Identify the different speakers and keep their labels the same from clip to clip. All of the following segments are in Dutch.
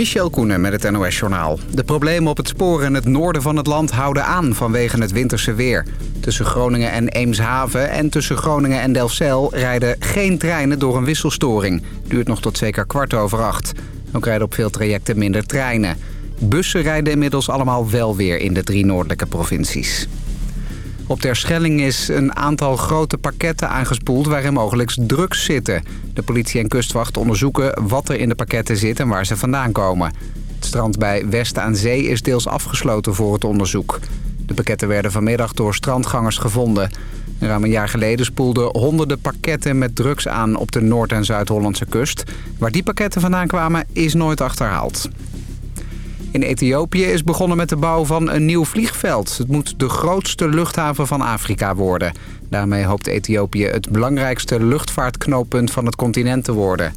Speaker 1: Michel Koenen met het NOS-journaal. De problemen op het spoor in het noorden van het land houden aan vanwege het winterse weer. Tussen Groningen en Eemshaven en tussen Groningen en Delfzijl rijden geen treinen door een wisselstoring. Duurt nog tot zeker kwart over acht. Ook rijden op veel trajecten minder treinen. Bussen rijden inmiddels allemaal wel weer in de drie noordelijke provincies. Op Terschelling is een aantal grote pakketten aangespoeld waarin mogelijk drugs zitten. De politie en kustwacht onderzoeken wat er in de pakketten zit en waar ze vandaan komen. Het strand bij West aan Zee is deels afgesloten voor het onderzoek. De pakketten werden vanmiddag door strandgangers gevonden. Ruim een jaar geleden spoelden honderden pakketten met drugs aan op de Noord- en Zuid-Hollandse kust. Waar die pakketten vandaan kwamen is nooit achterhaald. In Ethiopië is begonnen met de bouw van een nieuw vliegveld. Het moet de grootste luchthaven van Afrika worden. Daarmee hoopt Ethiopië het belangrijkste luchtvaartknooppunt van het continent te worden.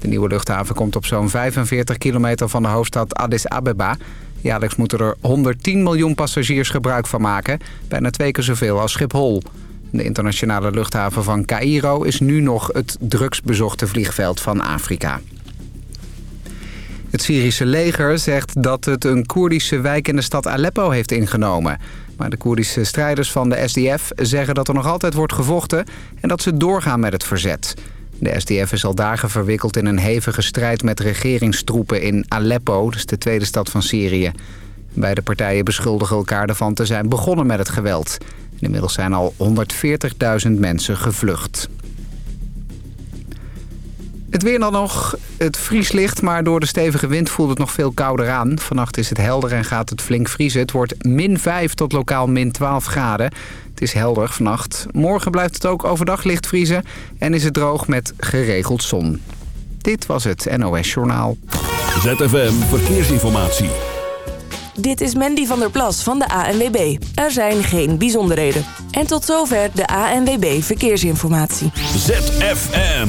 Speaker 1: De nieuwe luchthaven komt op zo'n 45 kilometer van de hoofdstad Addis Abeba. Jaarlijks moeten er 110 miljoen passagiers gebruik van maken. Bijna twee keer zoveel als Schiphol. De internationale luchthaven van Cairo is nu nog het drugsbezochte vliegveld van Afrika. Het Syrische leger zegt dat het een Koerdische wijk in de stad Aleppo heeft ingenomen. Maar de Koerdische strijders van de SDF zeggen dat er nog altijd wordt gevochten... en dat ze doorgaan met het verzet. De SDF is al dagen verwikkeld in een hevige strijd met regeringstroepen in Aleppo... dus de tweede stad van Syrië. Beide partijen beschuldigen elkaar ervan te zijn begonnen met het geweld. Inmiddels zijn al 140.000 mensen gevlucht. Het weer dan nog. Het vrieslicht, maar door de stevige wind voelt het nog veel kouder aan. Vannacht is het helder en gaat het flink vriezen. Het wordt min 5 tot lokaal min 12 graden. Het is helder vannacht. Morgen blijft het ook overdag licht vriezen en is het droog met geregeld zon. Dit was het NOS Journaal.
Speaker 2: ZFM Verkeersinformatie.
Speaker 3: Dit is Mandy van der Plas van de ANWB. Er zijn geen bijzonderheden. En tot zover de ANWB Verkeersinformatie.
Speaker 2: ZFM.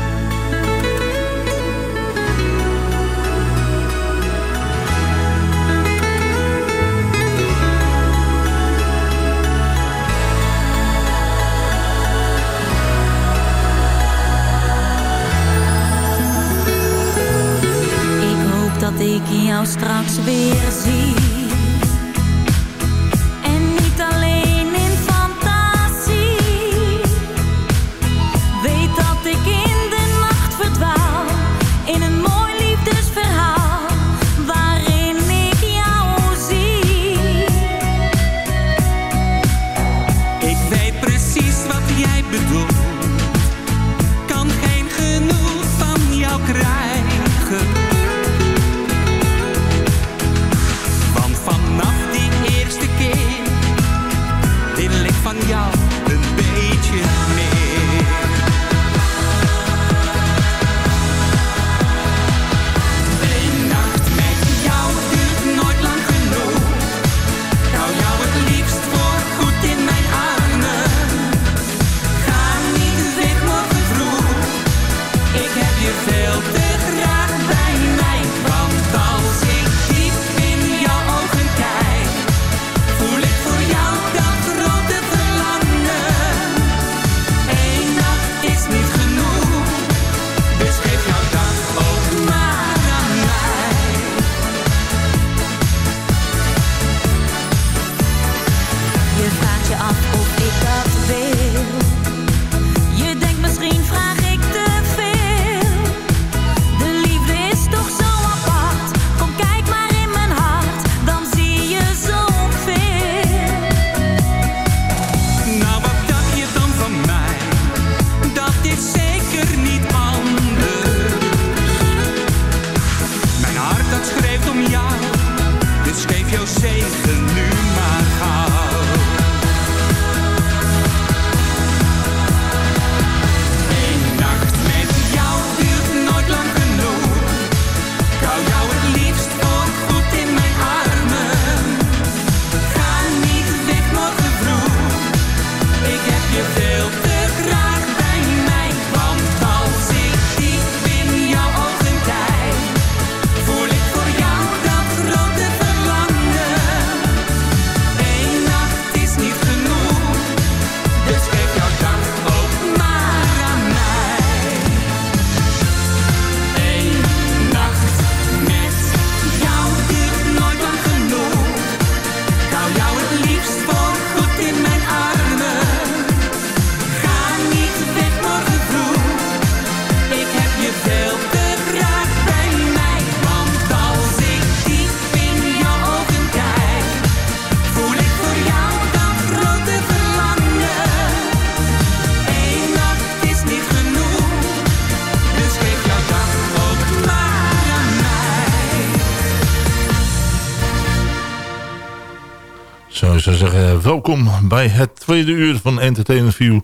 Speaker 4: Zou zeggen, welkom bij het tweede uur van Entertainment View.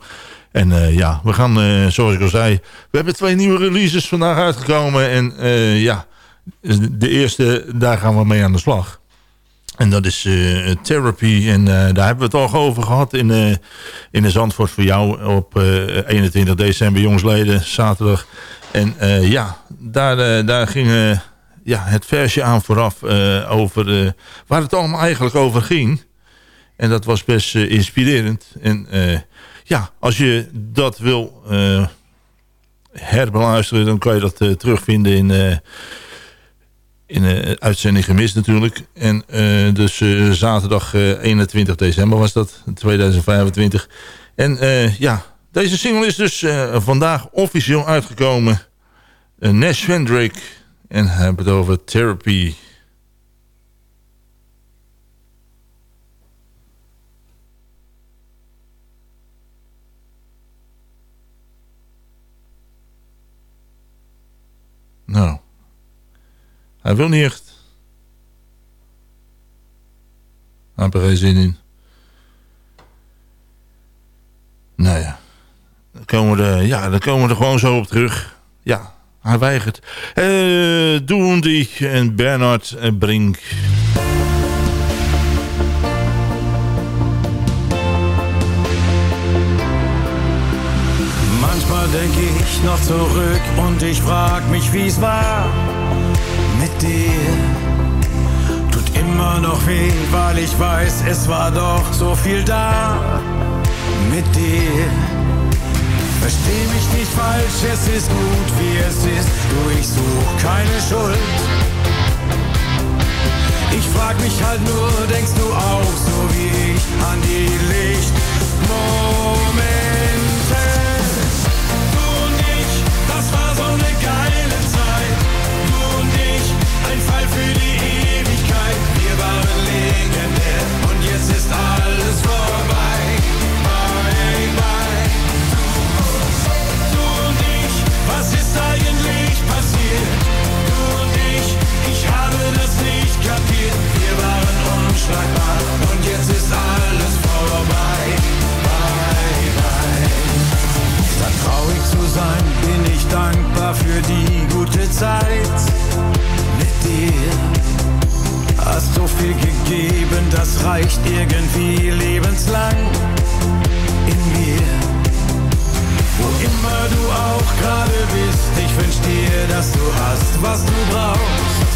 Speaker 4: En uh, ja, we gaan, uh, zoals ik al zei, we hebben twee nieuwe releases vandaag uitgekomen. En uh, ja, de eerste, daar gaan we mee aan de slag. En dat is Therapy. En daar hebben we het al over gehad in, in de Zandvoort voor jou op 21 december, jongsleden, zaterdag. En ja, daar, daar ging ja, het versje aan vooraf over waar het allemaal eigenlijk over ging. En dat was best inspirerend. En ja, als je dat wil uh, herbeluisteren, dan kan je dat terugvinden in, in uitzending gemist natuurlijk. En dus zaterdag 21 december was dat, 2025. En ja, deze single is dus vandaag officieel uitgekomen. Nash Vendrick en hebben het over Therapy. Nou. Hij wil niet echt. Hij heeft er geen zin in. Nou ja. Dan komen, we er, ja, dan komen er gewoon zo op terug. Ja, hij weigert. Uh, Doendy en Bernard Brink.
Speaker 5: Denke ich noch zurück und ich frag mich, wie's war mit dir. Tut immer noch weh, weil ich weiß, es war doch so viel da mit dir. Versteh mich nicht falsch, es ist gut, wie es ist. Du, ich such keine Schuld. Ich frag mich halt nur, denkst du auch so wie ich an die Lichtmomente? geile Zeit. Du und ich, ein Fall für die Ewigkeit. Wir waren legendär und jetzt ist alles vorbei. Bye, bye. Du und ich, was ist eigentlich passiert? Du und ich, ich habe das nicht kapiert. Wir waren unschlagbar und jetzt ist alles für die gute Zeit mit dir. Hast so viel gegeben, das reicht irgendwie lebenslang in mir. Wo immer du auch gerade bist, ich wünsch dir, dass du hast, was du brauchst.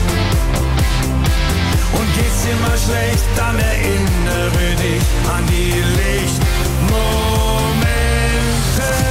Speaker 5: Und geht's dir mal schlecht, dann erinnere dich an die Lichtmomente.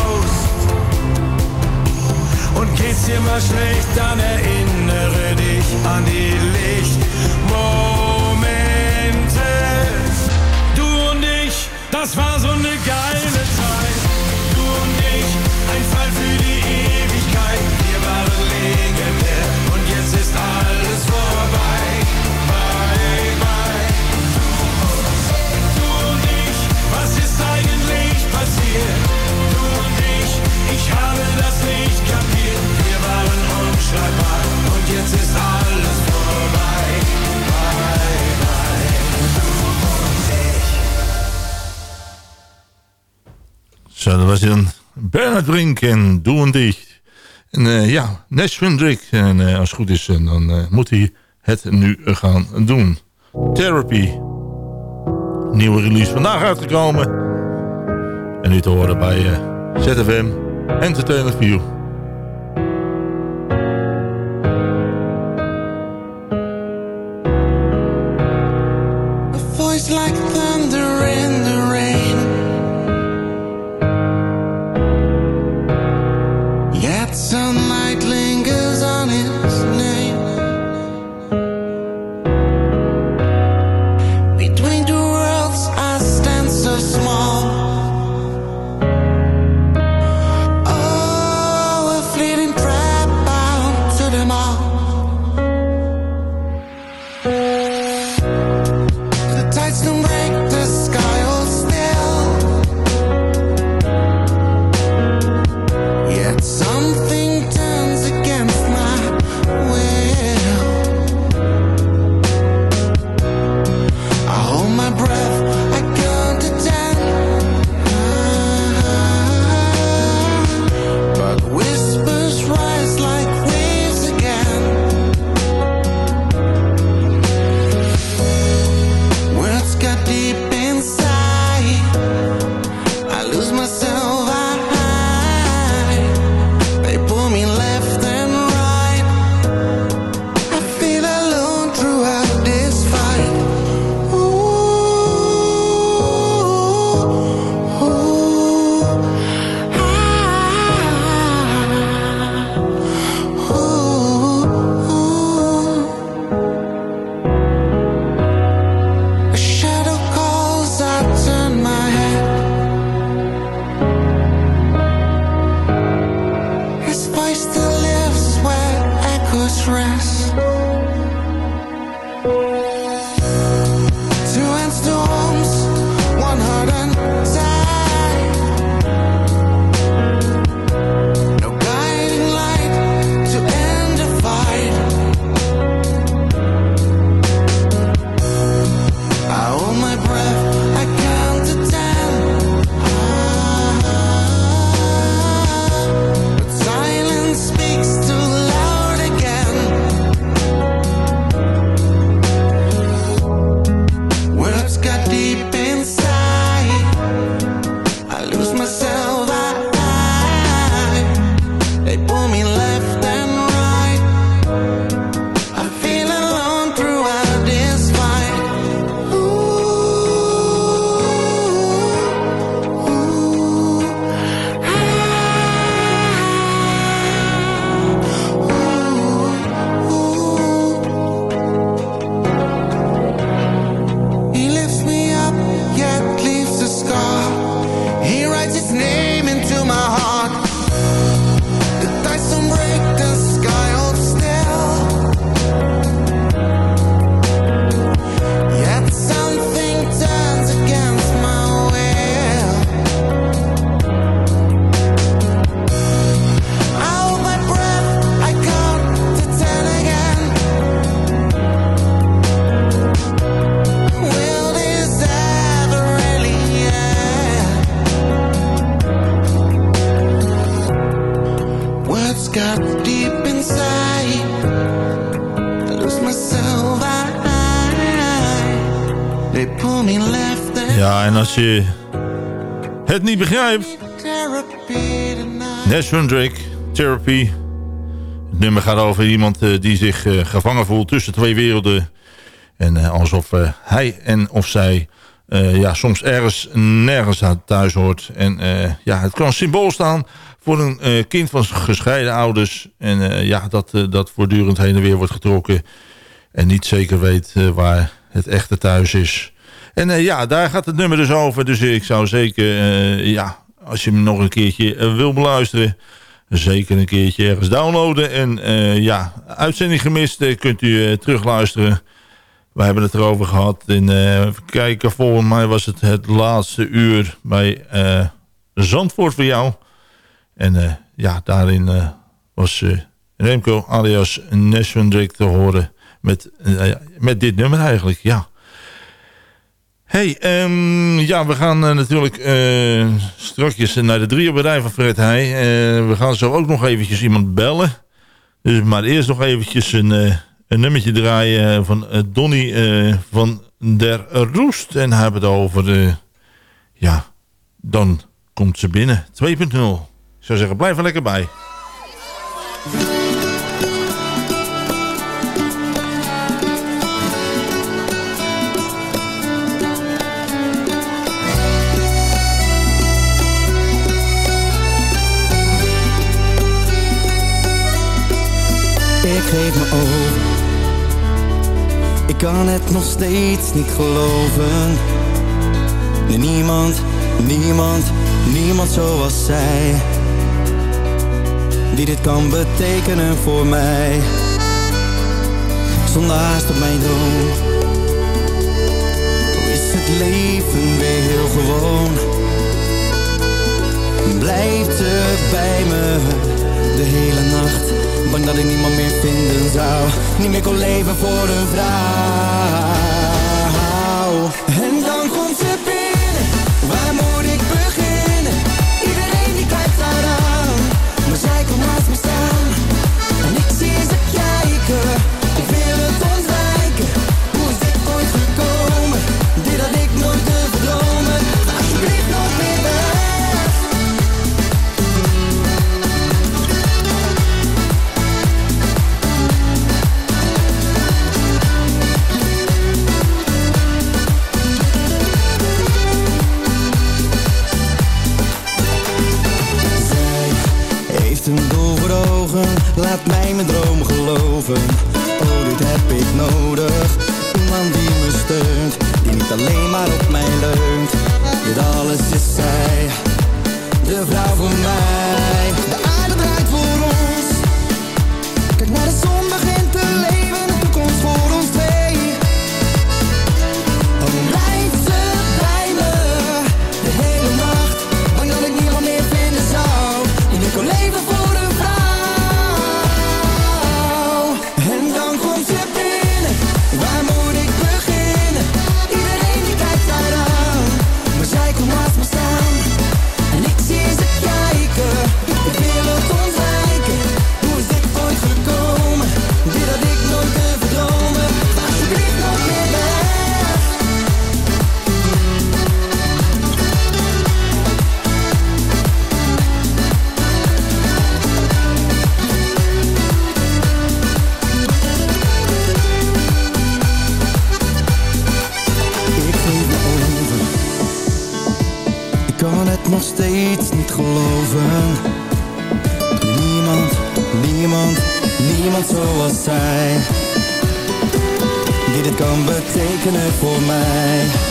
Speaker 5: mal schlecht, dann erinnere dich an die Lichtmomente. Du und ich, das war
Speaker 4: Zo, dat was dan Bernard Brink en Doe en Dich. En uh, ja, Nash Drake. En uh, als het goed is, uh, dan moet hij het nu gaan doen. Therapy. Nieuwe release vandaag uitgekomen. En nu te horen bij ZFM Entertainment View. Nashville Drake, Therapy. Het nummer gaat over iemand eh, die zich eh, gevangen voelt tussen twee werelden. En eh, alsof hij en of zij ja, soms ergens nergens aan thuis hoort. En ja, het kan symbool staan voor een kind van gescheiden ouders. En ja, dat, dat voortdurend heen en weer wordt getrokken. En niet zeker weet waar het echte thuis is. En ja, daar gaat het nummer dus over. Dus ik zou zeker, ja, als je hem nog een keertje eh, wil beluisteren... zeker een keertje ergens downloaden. En eh, ja, uitzending gemist eh, kunt u terugluisteren. We hebben het erover gehad. In, kijken, volgens mij was het het laatste uur bij Zandvoort voor jou. En ja, daarin was Remco alias Nesvendrik te horen met, met dit nummer eigenlijk, ja. Hey, ehm, ja, we gaan eh, natuurlijk eh strakjes naar de drie op een rij van Fred Heij. Eh, we gaan zo ook nog eventjes iemand bellen. Dus maar eerst nog eventjes een, een nummertje draaien van Donny van der Roest. En hebben het over, ja, dan komt ze binnen. 2.0. Ik zou zeggen, blijf er lekker bij.
Speaker 6: Geef me over. Ik kan het nog steeds niet geloven. Niemand, niemand, niemand zoals zij. Die dit kan betekenen voor mij. Zonder haast op mijn droom. Is het leven weer heel gewoon? Blijft ze bij me de hele nacht? Bang dat ik niemand meer vinden zou. Niet meer kon leven voor een vrouw laat mij mijn droom geloven. Oh, dit heb ik nodig, iemand die me steunt, die niet alleen maar op mij leunt. Dit alles is zij, de vrouw voor mij. De aarde draait voor ons, kijk naar de zon betekenen voor mij.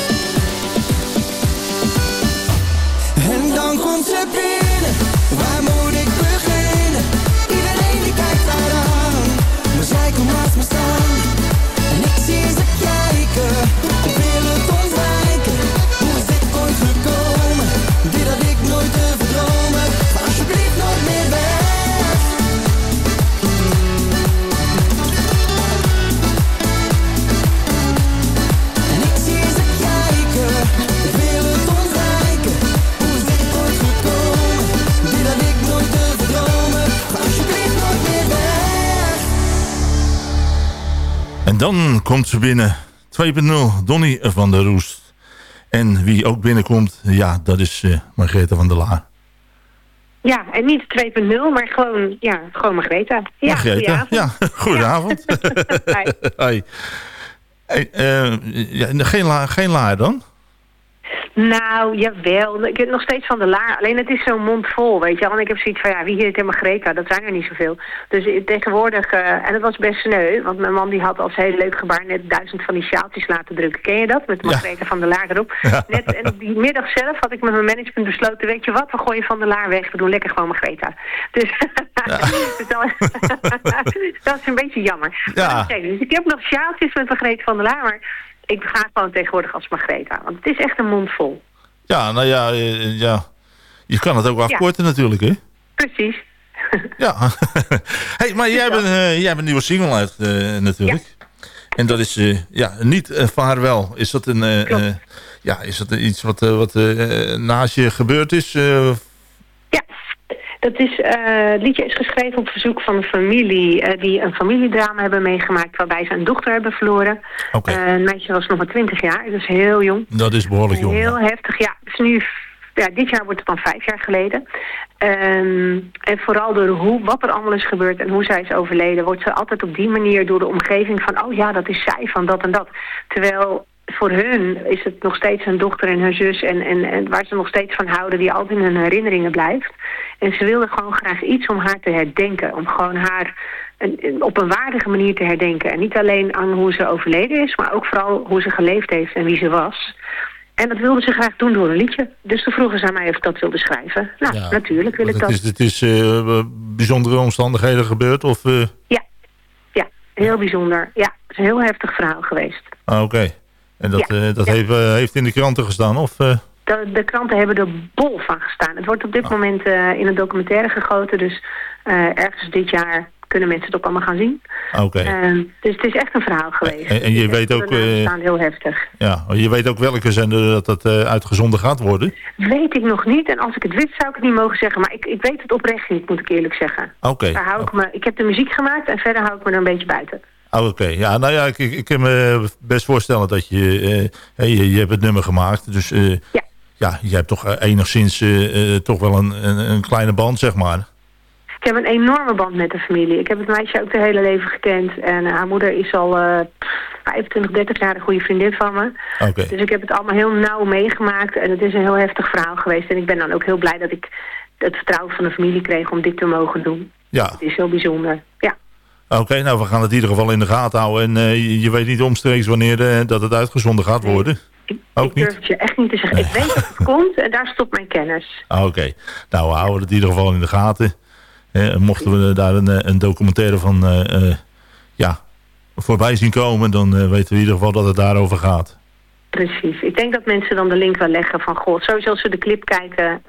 Speaker 6: Dan komt ze binnen.
Speaker 4: 2.0, Donny van der Roest. En wie ook binnenkomt, ja, dat is uh, Margrethe van der Laar.
Speaker 7: Ja, en niet 2.0, maar gewoon, ja, gewoon Margrethe. Ja,
Speaker 4: Margrethe,
Speaker 7: goedenavond.
Speaker 4: ja, goedenavond.
Speaker 7: Hi.
Speaker 4: Hey, uh, ja, geen, la, geen laar dan?
Speaker 7: Nou, jawel. Ik heb nog steeds van de laar. Alleen het is zo'n mond vol, weet je wel. En ik heb zoiets van, ja, wie heet helemaal Greta? Dat zijn er niet zoveel. Dus tegenwoordig, uh, en het was best sneu. Want mijn man die had als heel leuk gebaar net duizend van die sjaaltjes laten drukken. Ken je dat? Met Margrethe ja. van der Laar erop. Ja. Net, en op die middag zelf had ik met mijn management besloten, weet je wat? We gooien van der Laar weg. We doen lekker gewoon Margrethe. Dus, ja. dus dat, dat, is een beetje jammer.
Speaker 4: Ja.
Speaker 7: Dus ik heb nog sjaaltjes met Margrethe van der Laar, maar ik ga gewoon tegenwoordig als Margreta. Want het is echt een mond vol.
Speaker 4: Ja, nou ja, uh, ja. je kan het ook afkorten ja. natuurlijk, hè?
Speaker 7: Precies.
Speaker 4: ja. hey, maar jij, bent, uh, jij hebt een nieuwe single uit uh, natuurlijk. Ja. En dat is ja, niet Vaarwel. Is dat, een, ja, is dat iets wat, wat naast je gebeurd is?
Speaker 7: Ja, dat is, uh, het liedje is geschreven op verzoek van een familie uh, die een familiedrama hebben meegemaakt waarbij ze een dochter hebben verloren.
Speaker 4: Okay.
Speaker 7: Uh, een meisje was nog maar 20 jaar, dus heel jong.
Speaker 4: Dat is behoorlijk jong.
Speaker 7: Heel ja. heftig, ja. Het is nu, ja. Dit jaar wordt het dan vijf jaar geleden. Um, en vooral door hoe, wat er allemaal is gebeurd en hoe zij is overleden, wordt ze altijd op die manier door de omgeving van, oh ja, dat is zij van dat en dat. Terwijl voor hun is het nog steeds hun dochter en hun zus en, en, en waar ze nog steeds van houden, die altijd in hun herinneringen blijft. En ze wilde gewoon graag iets om haar te herdenken. Om gewoon haar een, op een waardige manier te herdenken. En niet alleen aan hoe ze overleden is, maar ook vooral hoe ze geleefd heeft en wie ze was. En dat wilde ze graag doen door een liedje. Dus toen vroegen ze aan mij of ik dat wilde schrijven. Nou, ja, natuurlijk wil ik dat.
Speaker 4: Is, het is uh, bijzondere omstandigheden gebeurd? Of, uh...
Speaker 7: Ja. ja, heel bijzonder. Ja, het is een heel heftig verhaal geweest.
Speaker 4: Ah, Oké. Okay. En dat, ja, uh, dat ja. heeft, heeft in de kranten gestaan? Of,
Speaker 7: de, de, kranten hebben er bol van gestaan. Het wordt op dit oh. moment uh, in een documentaire gegoten. Dus uh, ergens dit jaar kunnen mensen het ook allemaal gaan zien.
Speaker 4: Oké. Okay.
Speaker 7: Uh, dus het is echt een verhaal geweest.
Speaker 4: En, en je weet ook...
Speaker 7: staan heel heftig.
Speaker 4: Ja, je weet ook welke zender dat dat uitgezonden gaat worden?
Speaker 7: Weet ik nog niet. En als ik het wist zou ik het niet mogen zeggen. Maar ik, ik weet het oprecht niet, moet ik eerlijk zeggen.
Speaker 4: Oké. Okay.
Speaker 7: Daar hou ik me... Ik heb de muziek gemaakt en verder hou ik me er een beetje buiten.
Speaker 4: Oh, Oké, okay. ja, nou ja, ik, ik, ik kan me best voorstellen dat je, uh, je, je hebt het nummer gemaakt, dus uh,
Speaker 7: ja.
Speaker 4: Ja, je hebt toch enigszins uh, toch wel een, een, een, kleine band, zeg maar.
Speaker 7: Ik heb een enorme band met de familie. Ik heb het meisje ook de hele leven gekend en haar moeder is al 25, 30 jaar een goede vriendin van me.
Speaker 4: Okay.
Speaker 7: Dus ik heb het allemaal heel nauw meegemaakt en het is een heel heftig verhaal geweest. En ik ben dan ook heel blij dat ik het vertrouwen van de familie kreeg om dit te mogen doen.
Speaker 4: Ja.
Speaker 7: Het is heel bijzonder, ja.
Speaker 4: Oké, okay, nou we gaan het in ieder geval in de gaten houden. En uh, je, weet niet omstreeks wanneer uh, dat het uitgezonden gaat worden? Ook
Speaker 7: ik durf je echt niet te zeggen. Ik weet dat het komt en daar stopt mijn kennis.
Speaker 4: Oké, okay. nou we houden het in ieder geval in de gaten. Eh, mochten we daar een, een documentaire van ja, voorbij zien komen... dan weten we in ieder geval dat het daarover gaat.
Speaker 7: Precies. Ik denk dat mensen dan de link wel leggen van... Goh, sowieso als ze de clip kijken...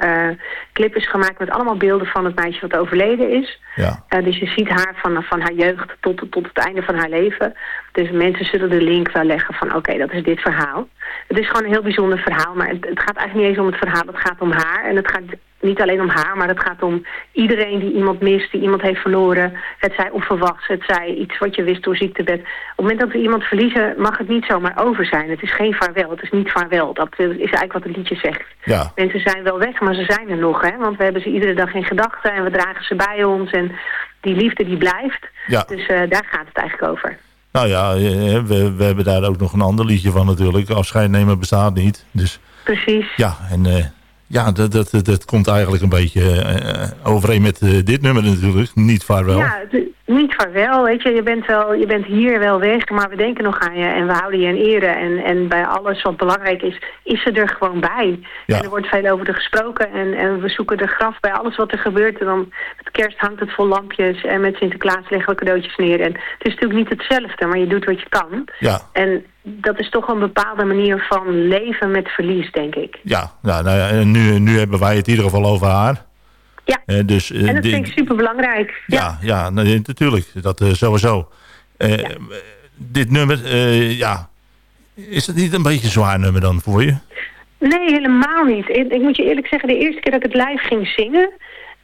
Speaker 7: Clip is gemaakt met allemaal beelden van het meisje wat overleden is.
Speaker 4: Ja.
Speaker 7: Dus je ziet haar van, van haar jeugd tot, tot het einde van haar leven. Dus mensen zullen de link wel leggen van... Oké, okay, dat is dit verhaal. Het is gewoon een heel bijzonder verhaal. Maar het, het gaat eigenlijk niet eens om het verhaal. Het gaat om haar. En het gaat niet alleen om haar, maar het gaat om iedereen die iemand mist, die iemand heeft verloren. Het zij onverwachts, het zij iets wat je wist door ziektebed. Op het moment dat we iemand verliezen, mag het niet zomaar over zijn. Het is geen vaarwel, het is niet vaarwel. Dat is eigenlijk wat het liedje zegt.
Speaker 4: Ja.
Speaker 7: Mensen zijn wel weg, maar ze zijn er nog, hè. Want we hebben ze iedere dag in gedachten en we dragen ze bij ons. En die liefde die blijft.
Speaker 4: Ja.
Speaker 7: Dus uh, daar gaat het eigenlijk over.
Speaker 4: Nou ja, we, we hebben daar ook nog een ander liedje van natuurlijk. Afscheid nemen bestaat niet. Dus,
Speaker 7: Precies.
Speaker 4: Ja, en... Ja, dat, dat, dat komt eigenlijk een beetje uh, overeen met uh, dit nummer natuurlijk. Niet vaarwel.
Speaker 7: Ja, niet vaarwel. Weet je, je bent, wel, je bent hier wel weg, maar we denken nog aan je en we houden je in ere. En, en bij alles wat belangrijk is, is ze er gewoon bij.
Speaker 4: Ja.
Speaker 7: En er wordt veel over gesproken en, en we zoeken de graf bij alles wat er gebeurt. En dan met kerst hangt het vol lampjes en met Sinterklaas leggen we cadeautjes neer. En het is natuurlijk niet hetzelfde, maar je doet wat je kan.
Speaker 4: Ja.
Speaker 7: En dat is toch een bepaalde manier van leven met verlies, denk ik.
Speaker 4: Ja, nou, nou ja, nu, nu hebben wij het in ieder geval over haar.
Speaker 7: Ja,
Speaker 4: uh, dus, uh,
Speaker 7: en dat vind ik super belangrijk.
Speaker 4: Ja, ja, ja natuurlijk. Dat uh, sowieso. Ja. Dit nummer, ja, is het niet een beetje een zwaar nummer dan voor je?
Speaker 7: Nee, helemaal niet. Ik, ik, moet je eerlijk zeggen, de eerste keer dat ik het live ging zingen...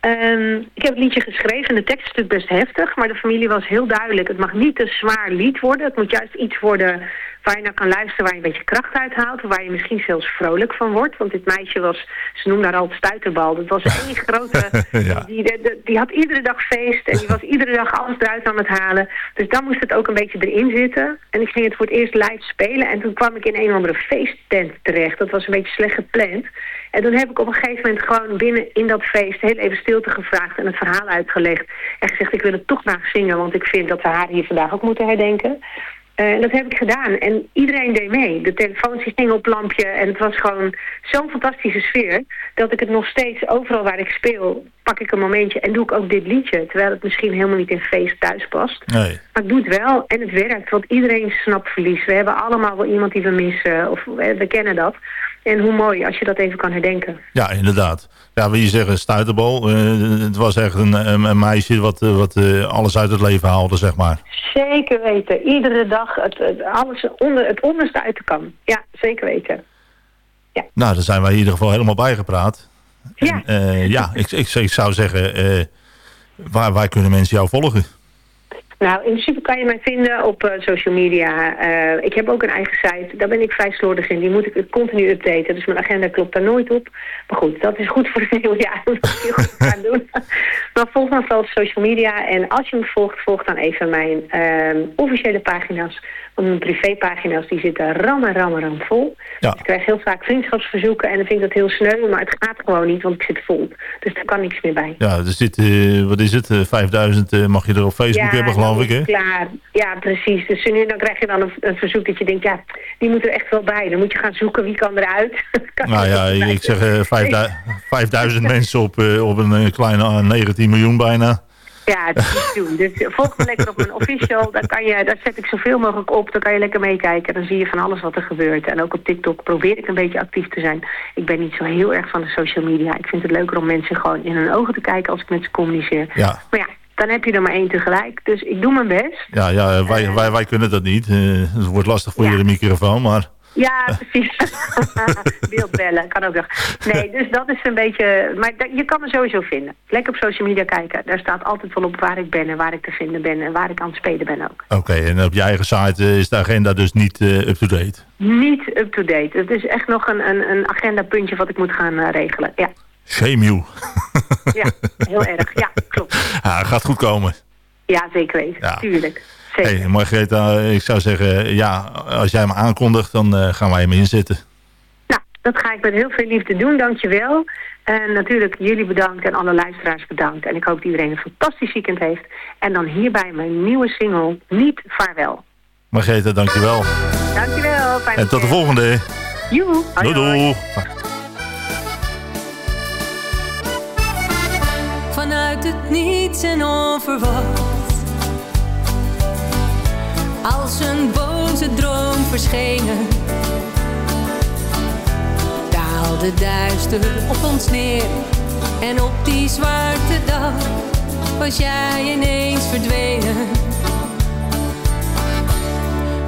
Speaker 7: Um, ik heb het liedje geschreven en de tekst is natuurlijk best heftig... maar de familie was heel duidelijk. Het mag niet een zwaar lied worden. Het moet juist iets worden waar je naar kan luisteren, waar je een beetje kracht uit haalt. Waar je misschien zelfs vrolijk van wordt. Want dit meisje was, ze noemde haar al stuiterbal. Dat was één grote,
Speaker 4: Ja.
Speaker 7: die, die, die had iedere dag feest. En die was iedere dag alles eruit aan het halen. Dus dan moest het ook een beetje erin zitten. En ik ging het voor het eerst live spelen. En toen kwam ik in een of andere feesttent terecht. Dat was een beetje slecht gepland. En toen heb ik op een gegeven moment gewoon binnen in dat feest heel even stilte gevraagd en het verhaal uitgelegd. En gezegd, ik wil het toch graag zingen, want ik vind dat we haar hier vandaag ook moeten herdenken. Eh, En dat heb ik gedaan. En iedereen deed mee. De telefoons die gingen op lampje. En het was gewoon zo'n fantastische sfeer. Dat ik het nog steeds, overal waar ik speel, pak ik een momentje en doe ik ook dit liedje. Terwijl het misschien helemaal niet in feest thuis past.
Speaker 4: Nee.
Speaker 7: Maar ik doe het wel en het werkt. Want iedereen snapt verlies. We hebben allemaal wel iemand die we missen. Of we, we kennen dat. En hoe mooi als je dat even kan herdenken.
Speaker 4: Ja, inderdaad. Ja, wil je zeggen stuiterbal. Eh, het was echt een, meisje wat, eh, wat eh, alles uit het leven haalde, zeg maar.
Speaker 7: Zeker weten. Iedere dag het, het, alles onder, het onderste uit de kan. Ja, zeker weten.
Speaker 4: Nou, daar zijn wij in ieder geval helemaal bijgepraat.
Speaker 7: Ja.
Speaker 4: Ja, ik, ik, ik zou zeggen, waar, waar kunnen mensen jou volgen?
Speaker 7: Nou, in principe kan je mij vinden op eh, social media. Eh, ik heb ook een eigen site. Daar ben ik vrij slordig in. Die moet ik continu updaten. Dus mijn agenda klopt daar nooit op. Maar goed, dat is goed voor het nieuwe jaar. Dat moet ik goed gaan doen. maar volg me vooral op social media. En als je me volgt, volg dan even mijn ehm, officiële pagina's. Want mijn privépagina's die zitten ram en ram vol.
Speaker 4: Ja.
Speaker 7: Dus ik krijg heel vaak vriendschapsverzoeken. En dan vind ik dat heel sneu. Maar het gaat gewoon niet, want ik zit vol. Dus daar kan niks meer bij.
Speaker 4: Ja, er zit, eh, wat is het, eh, 5000 eh, mag je er op Facebook hebben, geloof ik, hè?
Speaker 7: Klaar. Ja, precies. Dus nu dan krijg je dan een, een verzoek dat je denkt, ja, die moet er echt wel bij. Dan moet je gaan zoeken wie kan eruit. Kan
Speaker 4: Nou ja, ik zeg eh, 5000 5000 mensen op, eh, op een eh, kleine eh, 19 miljoen bijna.
Speaker 7: Ja, het is niet doen. Dus volg me lekker op mijn official. Daar, kan je, daar zet ik zoveel mogelijk op. Dan kan je lekker meekijken. Dan zie je van alles wat er gebeurt. En ook op TikTok probeer ik een beetje actief te zijn. Ik ben niet zo heel erg van de social media. Ik vind het leuker om mensen gewoon in hun ogen te kijken als ik met ze communiceer.
Speaker 4: Ja,
Speaker 7: Maar ja, dan heb je er maar één tegelijk. Dus ik doe mijn best.
Speaker 4: ja, ja wij, wij, wij kunnen dat niet. Eh, het wordt lastig voor
Speaker 7: Ja.
Speaker 4: je de microfoon, maar...
Speaker 7: Ja, precies. Beeldbellen, kan ook nog. Nee, dus dat is een beetje... Maar je kan me sowieso vinden. Lekker op social media kijken. Daar staat altijd wel op waar ik ben en waar ik te vinden ben... en waar ik aan het spelen ben ook.
Speaker 4: Oké, en op je eigen site eh, is de agenda dus niet eh, up-to-date.
Speaker 7: Niet up-to-date. Het is echt nog een, een, een agendapuntje wat ik moet gaan eh, regelen. Ja.
Speaker 4: Shame you.
Speaker 7: ja, heel erg. Ja, klopt.
Speaker 4: Ja, gaat goed komen.
Speaker 7: Ja, zeker weten.
Speaker 4: Ja.
Speaker 7: Tuurlijk. Zeker.
Speaker 4: Hey, Margaretha, ik zou zeggen, ja, als jij hem aankondigt, dan eh, gaan wij hem inzetten.
Speaker 7: Nou, dat ga ik met heel veel liefde doen. Dankjewel. En natuurlijk jullie bedankt en alle luisteraars bedankt. En ik hoop dat iedereen een fantastisch weekend heeft. En dan hierbij mijn nieuwe single, Niet Vaarwel.
Speaker 4: Margaretha, dankjewel.
Speaker 7: Dankjewel. Fijn
Speaker 4: En tot de volgende.
Speaker 7: Joe.
Speaker 4: Doei doei.
Speaker 8: vanuit het niets en onverwacht. Als een boze droom verschenen, daalde duister op ons neer. En op die zwarte dag was jij ineens verdwenen.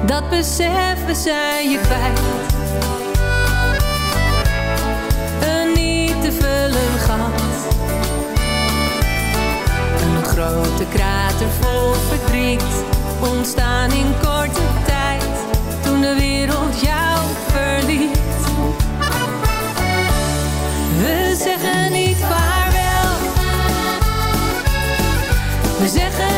Speaker 8: Dat beseffen zijn je kwijt. Een niet te vullen gat. Een grote krater vol verdriet ontstaan in korte tijd toen de wereld jou verliet. We zeggen niet vaarwel, we zeggen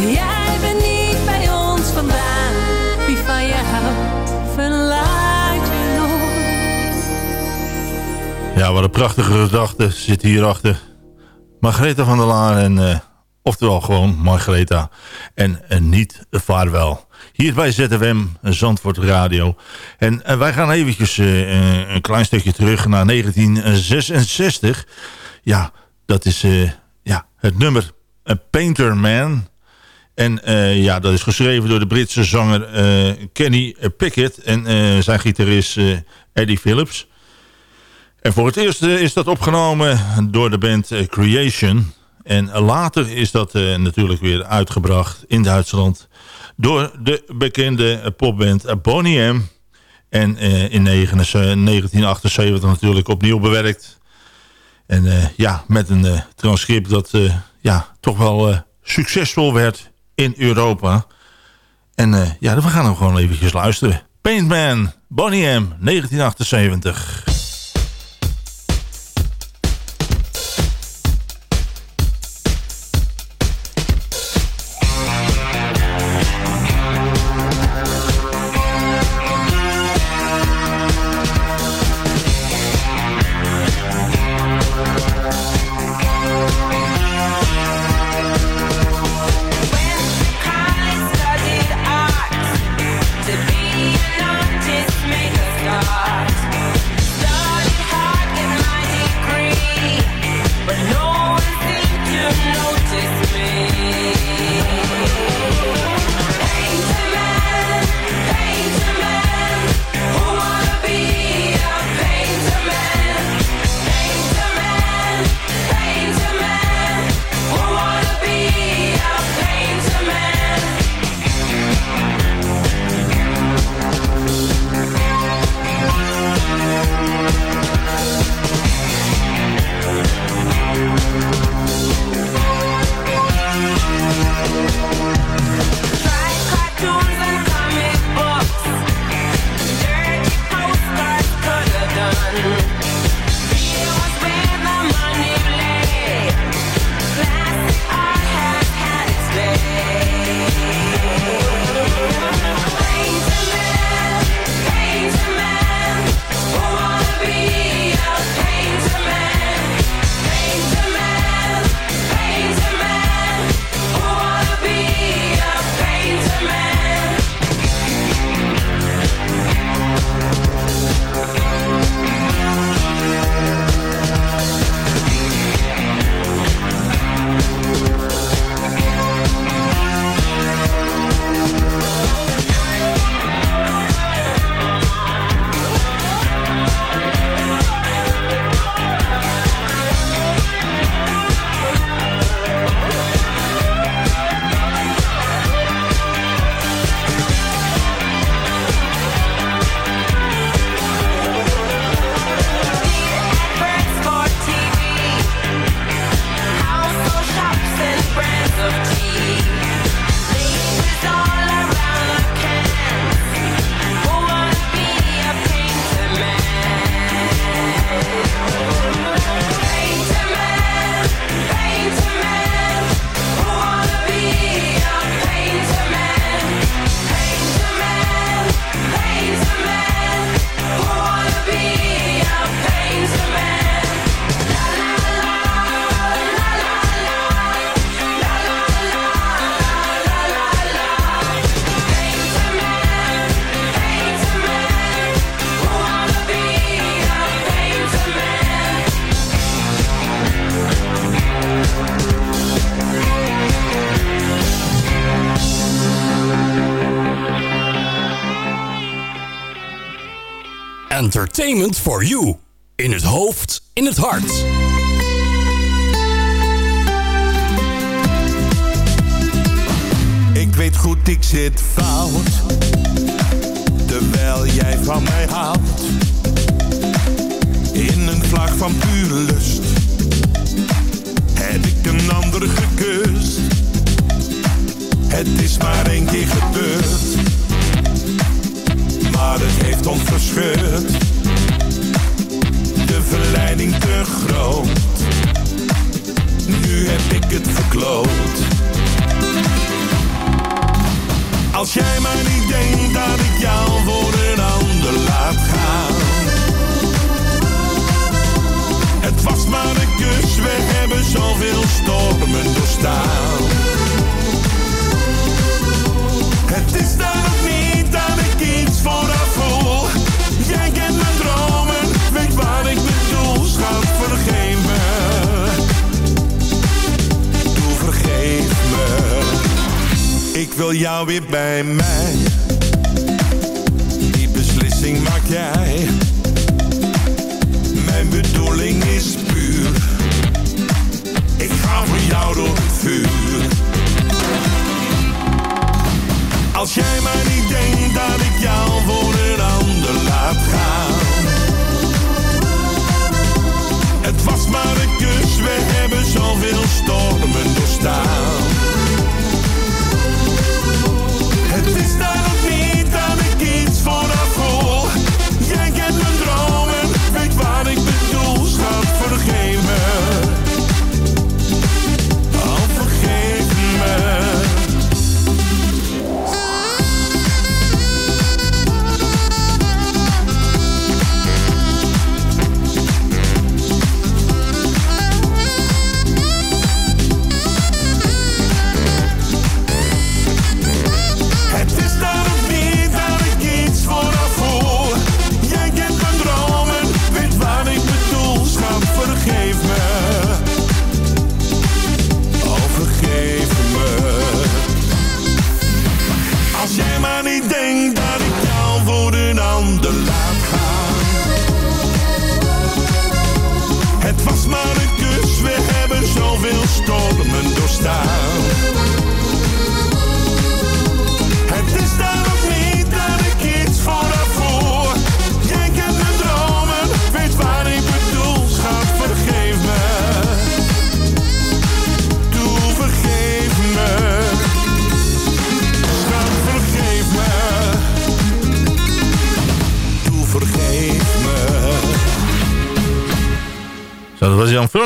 Speaker 8: Jij bent niet bij ons vandaan. Wie van je houdt, verlaat je.
Speaker 4: Ja, wat een prachtige gedachte zit hierachter. Margaretha van der Laar en... eh, oftewel gewoon Margaretha. En, en niet vaarwel. Hier bij ZFM, Zandvoort Radio. En, en wij gaan eventjes eh, eh, een klein stukje terug naar 1966. Ja, dat is eh, ja, het nummer A Painter Man... En eh, ja, dat is geschreven door de Britse zanger eh, Kenny Pickett en eh, zijn gitarist Eddie Phillips. En voor het eerst is dat opgenomen door de band Creation. En later is dat natuurlijk weer uitgebracht in Duitsland door de bekende popband Boney M. En in 1978 natuurlijk opnieuw bewerkt. En ja, met een transcript dat ja, toch wel succesvol werd in Europa. En eh, ja, we gaan hem gewoon eventjes luisteren. Paintman, Boney M, 1978.
Speaker 9: Entertainment for you. In het hoofd, in het hart.
Speaker 10: Ik weet goed, ik zit fout. Terwijl jij van mij houdt. In een vlag van pure lust. Heb ik een ander gekust. Het is maar één keer gebeurd. Het heeft ons verscheurd. De verleiding te groot. Nu heb ik het verkloot. Als jij maar niet denkt dat ik jou voor een ander laat gaan. Het was maar een kus, we hebben zoveel stormen doorstaan. Het is dan Jij kent mijn dromen, weet waar ik bedoel, schat, vergeef me. Doe vergeef me. Ik wil jou weer bij mij. Die beslissing maak jij.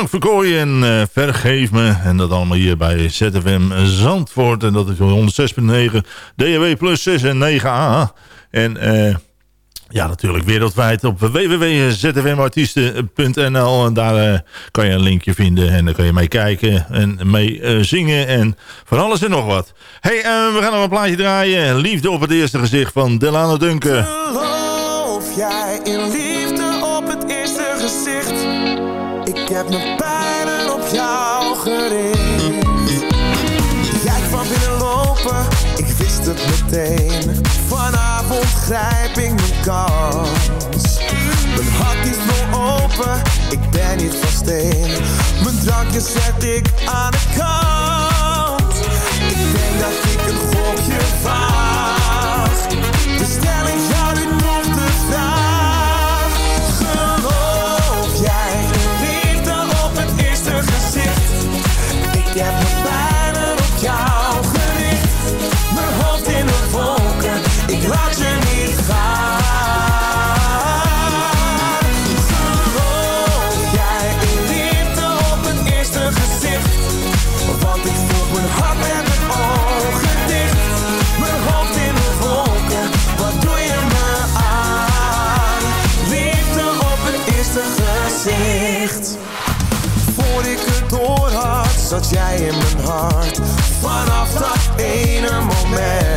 Speaker 4: Frank Verkooyen en eh, Vergeef me. En dat allemaal hier bij ZFM Zandvoort. En dat is 106.9 DAW plus 6 en 9A. En eh, ja, natuurlijk wereldwijd op www.zfmartiesten.nl. En daar eh, kan je een linkje vinden. En dan kan je mee kijken en mee zingen. En van alles en nog wat. hey, we gaan nog een plaatje draaien. Liefde op het eerste gezicht van Delano Duncan.
Speaker 11: Geloof jij in liefde op het eerste gezicht? Heb mijn pijlen op jou gericht. Jij kwam binnenlopen, ik wist het meteen. Vanavond grijp ik mijn kans. Mijn hart is nog open, ik ben niet van steen. Mijn drankje zet ik aan de kant. Ik denk dat ik een gokje waag. Ik zat jij in mijn hart. Vanaf dat ene moment.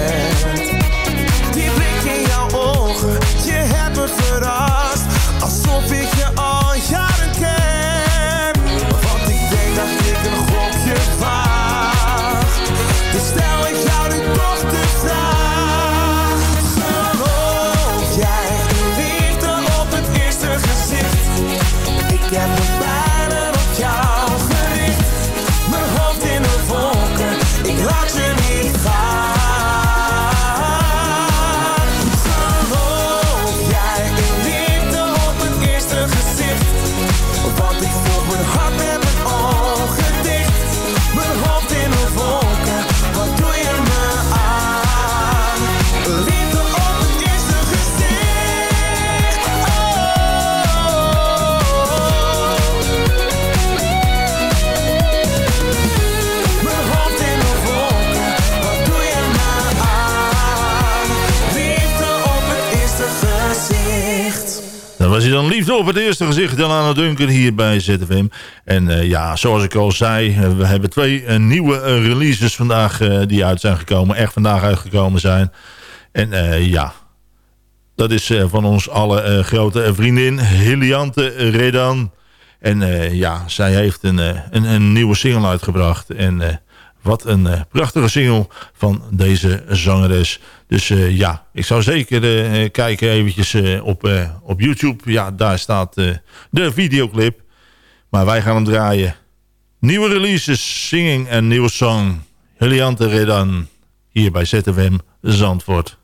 Speaker 11: Op
Speaker 4: het eerste gezicht. Delano Duncan hier bij ZFM. En eh, ja, zoals ik al zei, eh, we hebben twee eh, nieuwe releases vandaag die uit zijn gekomen. Echt vandaag uitgekomen zijn. En ja, dat is van ons alle grote vriendin Heliante Redan. En ja, zij heeft een, een, een nieuwe single uitgebracht. En wat een eh, prachtige single van deze zangeres. Dus eh, ja, ik zou zeker eh, kijken eventjes op, op YouTube. Ja, daar staat de videoclip. Maar wij gaan hem draaien. Nieuwe releases, singing en nieuwe song. Heliante Redan. Hier bij ZFM Zandvoort.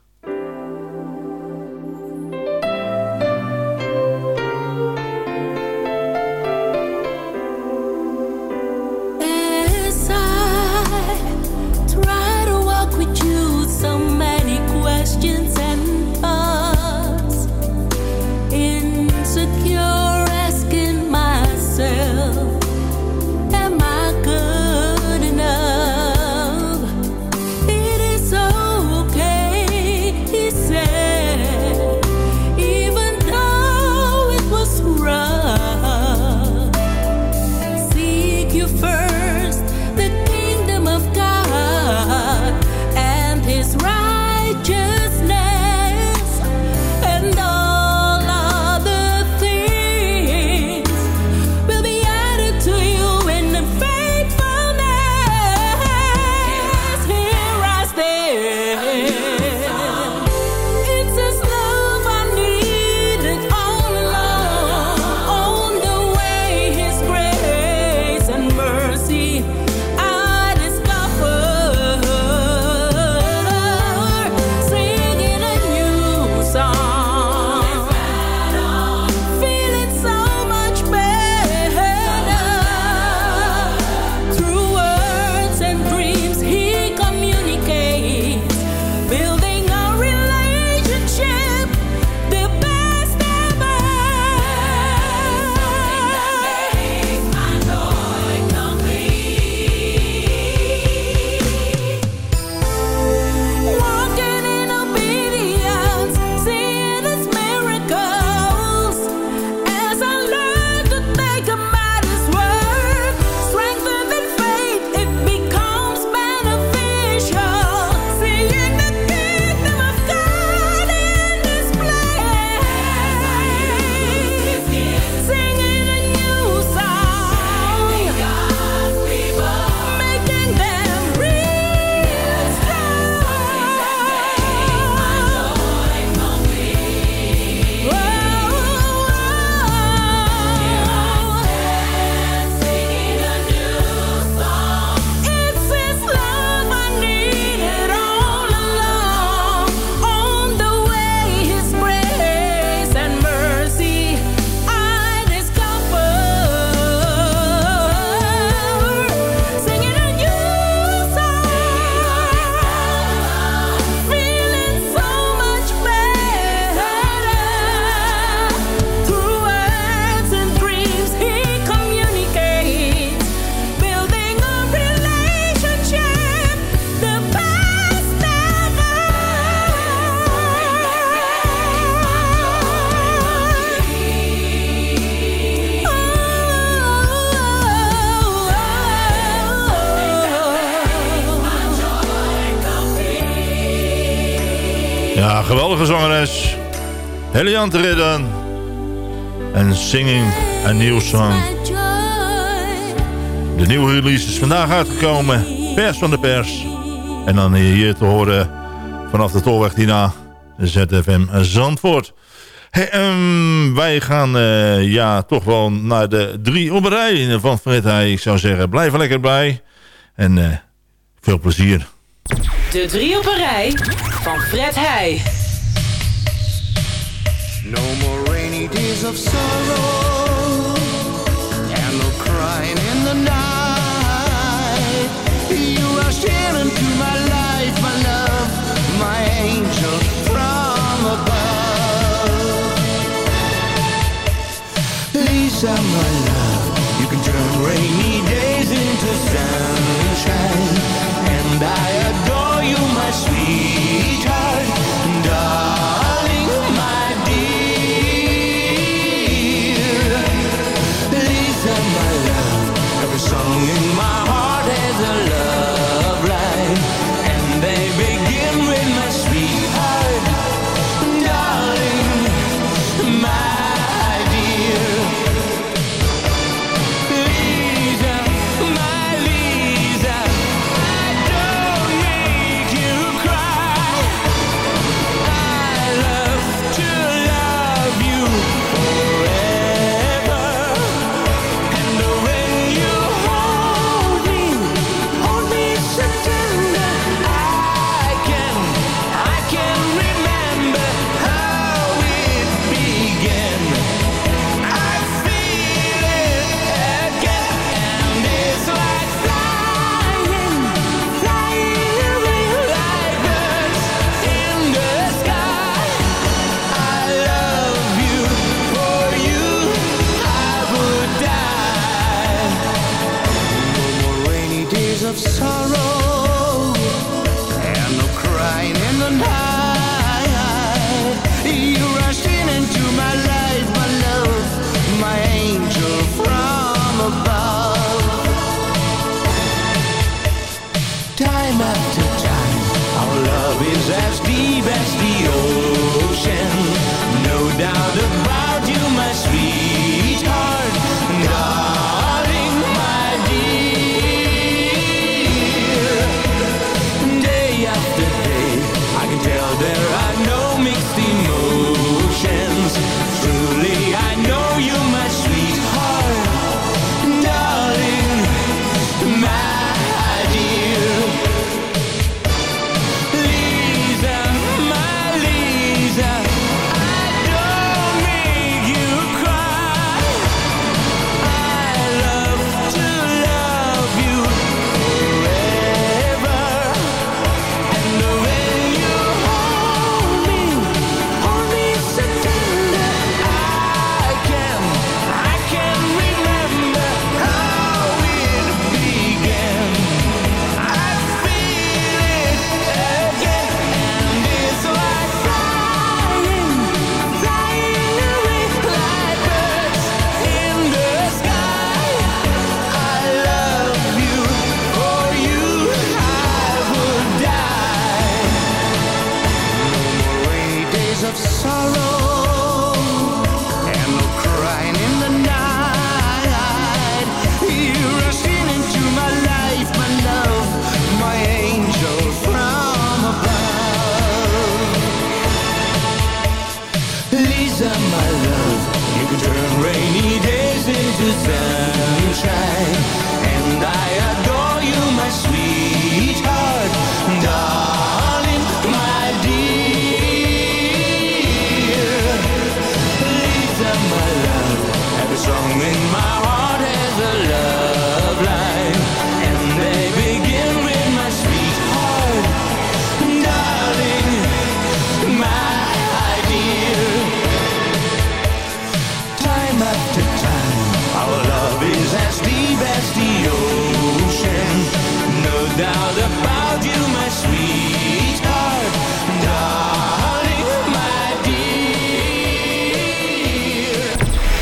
Speaker 4: Geweldige zangeres. Heliante Redden. En singing a new song. De nieuwe release is vandaag uitgekomen. Pers van de pers. En dan hier te horen vanaf de Tolweg Dina. ZFM Zandvoort. Ehm, wij gaan eh, ja, toch wel naar de drie op rij van Fred Heij. Ik zou zeggen, blijf er lekker bij. En eh, veel plezier.
Speaker 8: De drie op rij van Fred Heij.
Speaker 11: No more rainy days of sorrow and no crying in the night. You are sharing to my life, my love, my angel from above. Lisa, my love,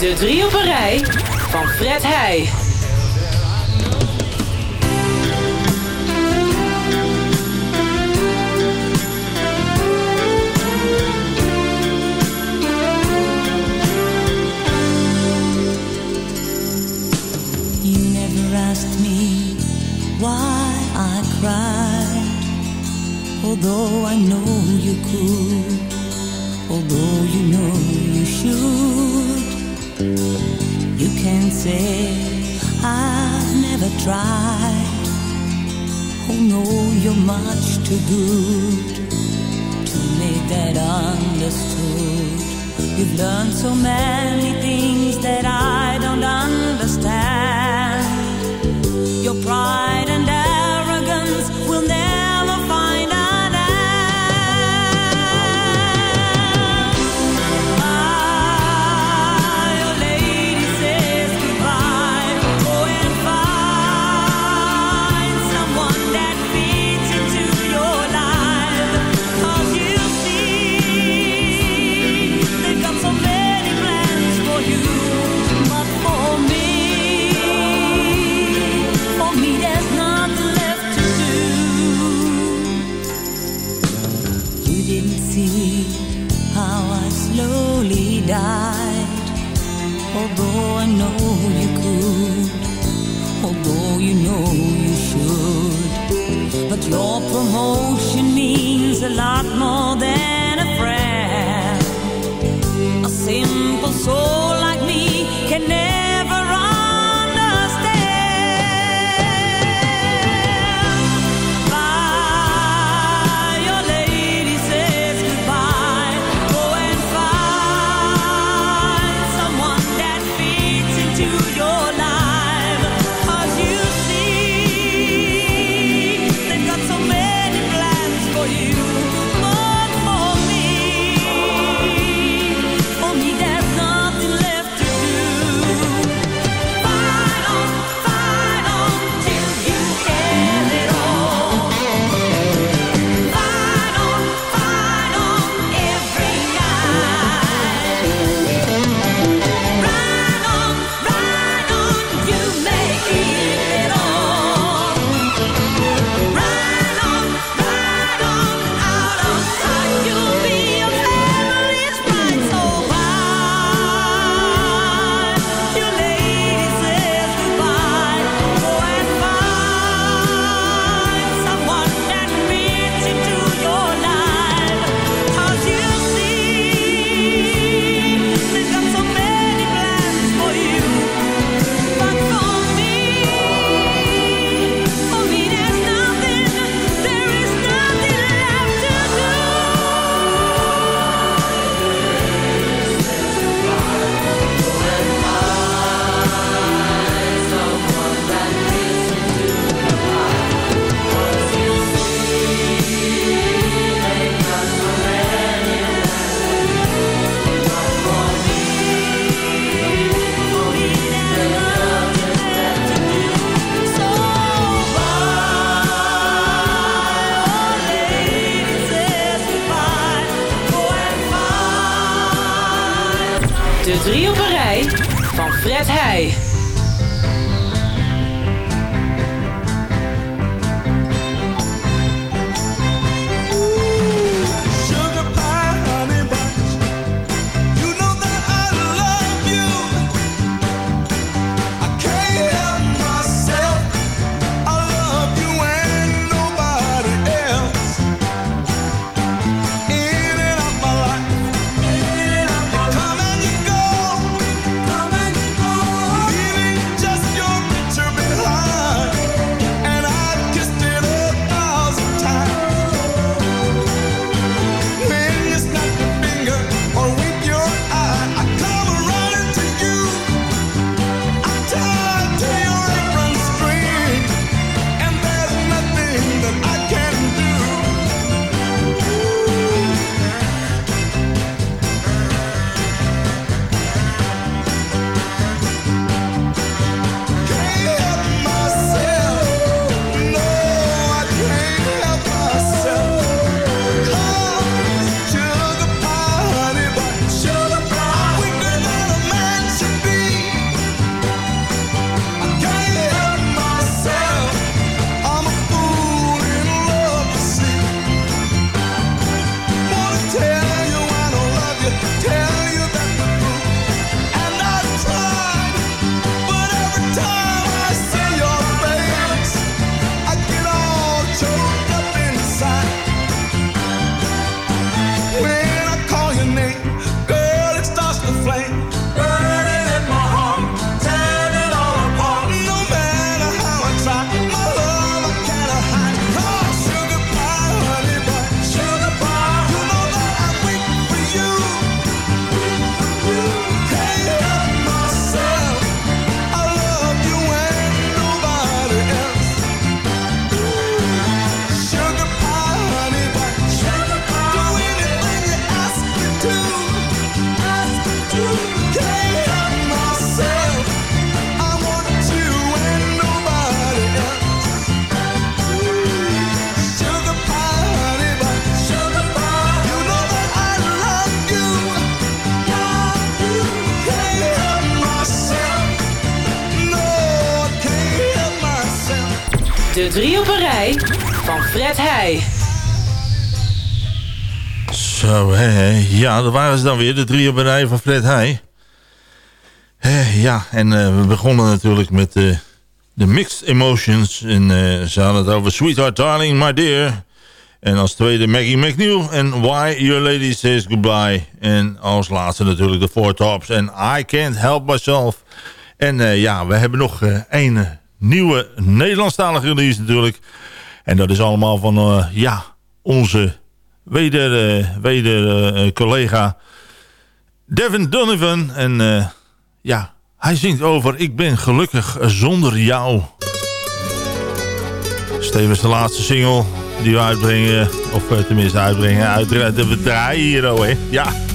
Speaker 8: De drie op een rij van Fred Heij.
Speaker 12: You never asked me why I cried, although I know you could, although you know you should. You can say I've never tried. Oh no, you're much too good to make that understood. You've learned so many things that I don't understand. Your pride never
Speaker 11: De drie op rij van Fred Heij. Drie op een rij van Fred Heij.
Speaker 4: Zo, hè, ja, dat waren ze dan weer, de drie op een rij van Fred Heij. Ja, en eh, we begonnen natuurlijk met eh, de Mixed Emotions. En eh, ze hadden het over Sweetheart Darling, My Dear. En als tweede Maggie McNeil en Why Your Lady Says Goodbye. En als laatste natuurlijk de Four Tops en I Can't Help Myself. En ja, we hebben nog één nieuwe Nederlandstalige release natuurlijk. En dat is allemaal van, eh, ja, onze weder, eh, weder eh, collega Devin Donovan. En eh, ja, hij zingt over Ik ben gelukkig zonder jou. Stevens de laatste single die we uitbrengen. Of eh, tenminste uitbrengen. Draaien hier, oh, hè. Ja.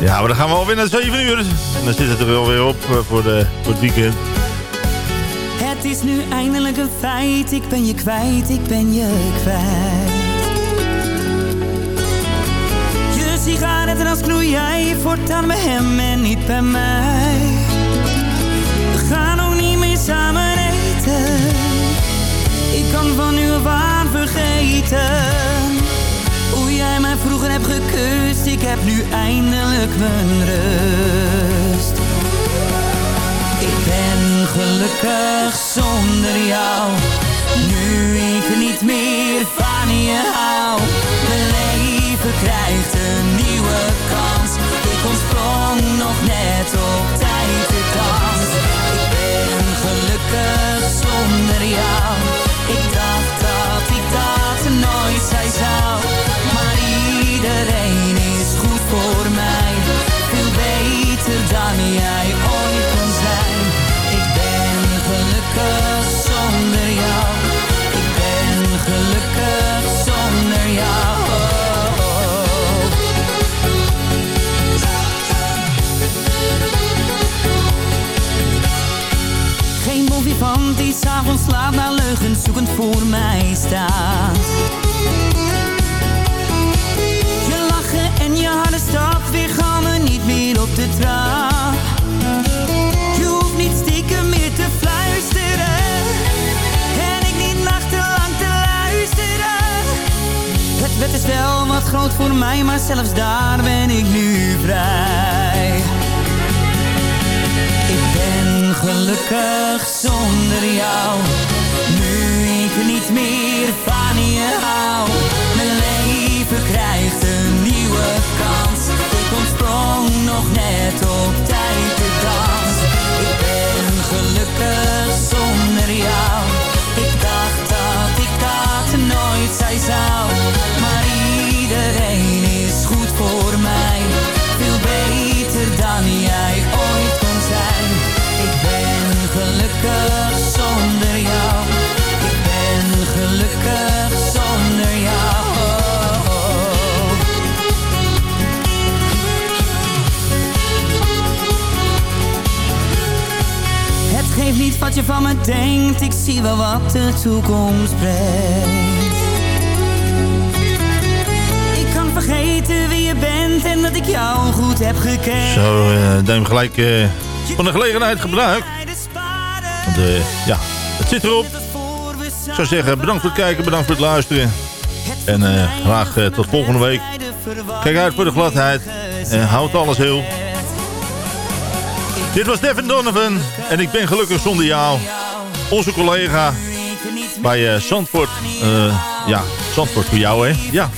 Speaker 4: Ja, maar dan gaan we alweer naar 7 uur. En dan zit het er wel weer op eh, voor, de, voor het weekend.
Speaker 12: Het is nu eindelijk een feit, ik ben je kwijt, ik ben je kwijt. Je sigaretten als knoei jij voortaan bij hem en niet bij mij. We gaan ook niet meer samen eten. Ik kan van nu af vergeten. Jij mij vroeger hebt gekust, ik heb nu eindelijk mijn rust. Ik ben gelukkig zonder jou. Nu ik niet meer van je hou. Mijn leven krijgt een leugens zoekend voor mij staat. Je lachen en je harde stap weergalmen niet meer op de trap. Je hoeft niet stiekem meer te fluisteren. En ik niet nachtenlang te luisteren. Het werd is wel wat groot voor mij, maar zelfs daar ben ik nu vrij. Ik ben gelukkig zonder jou meer van je hou. Mijn leven krijgt een nieuwe kans, ik ontsprong nog net je van me denkt, ik zie wel wat de toekomst brengt. Ik kan vergeten wie je bent en dat ik jou goed heb gekend.
Speaker 4: Zo, eh neem gelijk eh, van de gelegenheid gebruik. Want eh, ja, het zit erop. Ik zou zeggen, bedankt voor het kijken, bedankt voor het luisteren. En graag tot volgende week. Kijk uit voor de gladheid. Houd alles heel. Dit was Devin Donovan. En ik ben gelukkig zonder jou. Onze collega bij eh Zandvoort. Eh, ja, Zandvoort voor jou, hè? Ja.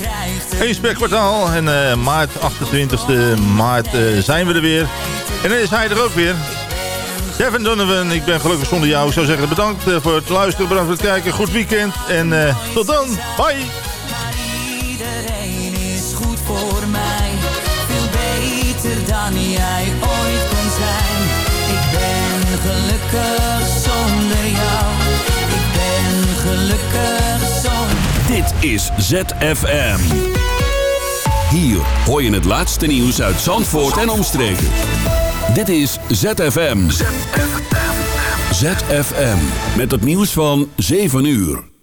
Speaker 4: Eens per kwartaal. En eh, maart, 28e maart zijn we er weer. En dan is hij er ook weer. Devin Donovan, ik ben gelukkig zonder jou. Ik zou zeggen bedankt voor het luisteren, bedankt voor het kijken. Goed weekend en tot dan. Bye.
Speaker 12: Is goed voor mij, veel beter dan jij ooit gelukkig zonder jou, ik ben gelukkig zonder...
Speaker 2: Dit is ZFM. Hier hoor je het laatste nieuws uit Zandvoort en omstreken. Dit is ZFM. ZFM. Met het nieuws van 7 uur.